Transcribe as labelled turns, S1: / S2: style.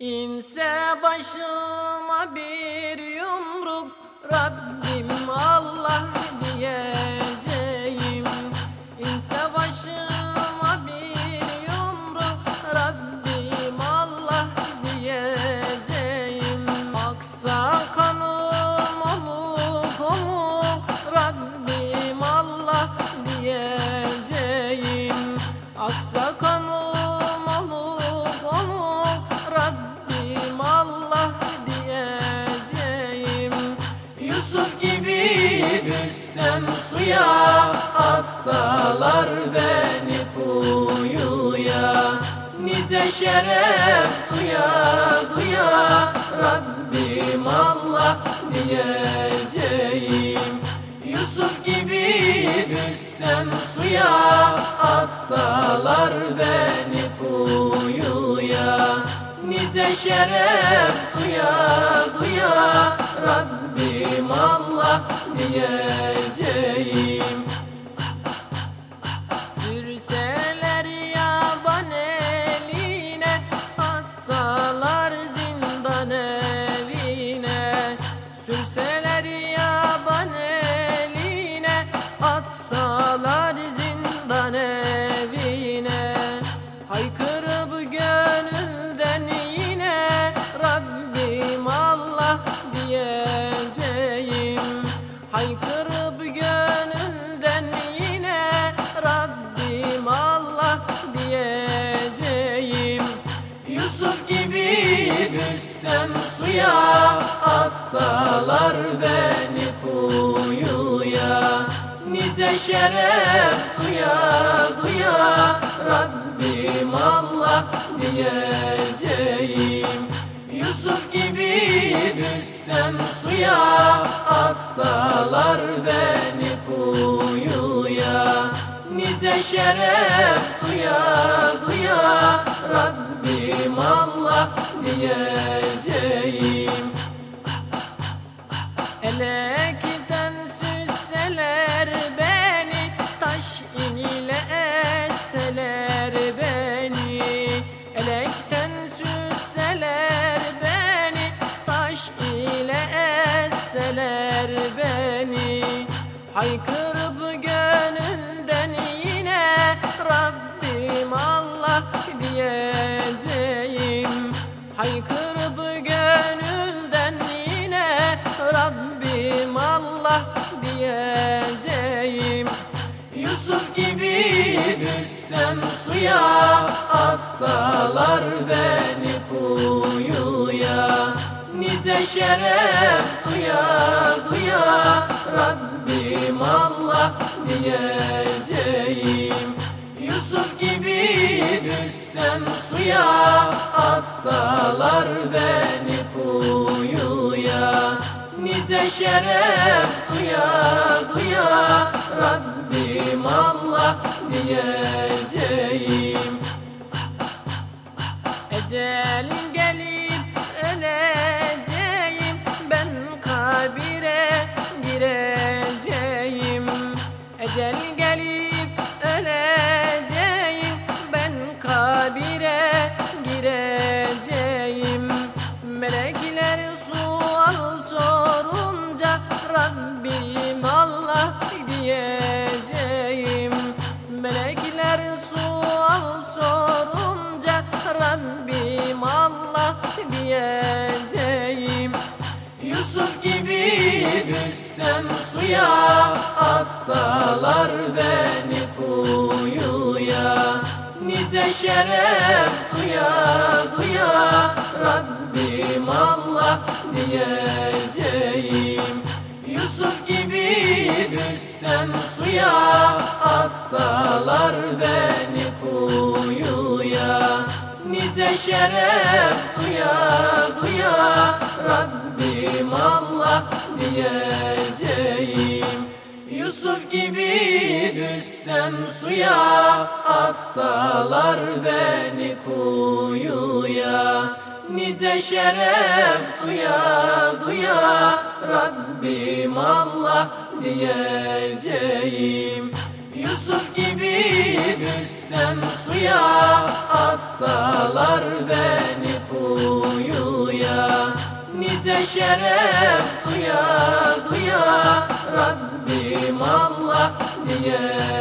S1: İnse başıma bir yumruk Rabbim Allah diyeceğim suya Atsalar beni kuyuya. Nice şeref duya duya Rabbim Allah diyeceğim. Yusuf gibi düşsem suya Atsalar beni kuyuya. Nice şeref duya duya Rabbim Allah diyeceğim. Sürseler suya Atsalar beni kuyuya Nice şeref duya duya Rabbim Allah diyeceğim. Yusuf gibi düşsem suya Atsalar beni kuyuya Nice şeref duya duya Rabbim Allah diyeceğim Elekten süsseler beni Taş ile esseler beni. Elekten süsseler beni Taş ile esseler beni. Haykırıp düşsem suya Atsalar beni kuyuya Nice şeref duya duya Rabbim Allah diyeceğim. Yusuf gibi düşsem suya Atsalar beni kuyuya Nice şeref duya duya Rabbim Allah diyeceğim. Ecel gelip öleceğim Ben kabire gireceğim. Ecel gelip öleceğim Ben kabire gireceğim. Melekler sual sorunca Rabbim diyeceğim Melekler sual sorunca Rabbim Allah diyeceğim. Yusuf gibi düşsem suya Atsalar beni kuyuya. Nice şeref duya duya Rabbim Allah diyeceğim düşsem suya Atsalar beni kuyuya Nice şeref duya duya Rabbim Allah diyeceğim. Yusuf gibi düşsem suya Atsalar beni kuyuya Nice şeref duya duya Rabbim Allah diyeceğim. Yusuf gibi düşsem suya Atsalar beni kuyuya. Nice şeref duya duya Rabbim Allah diyeceğim.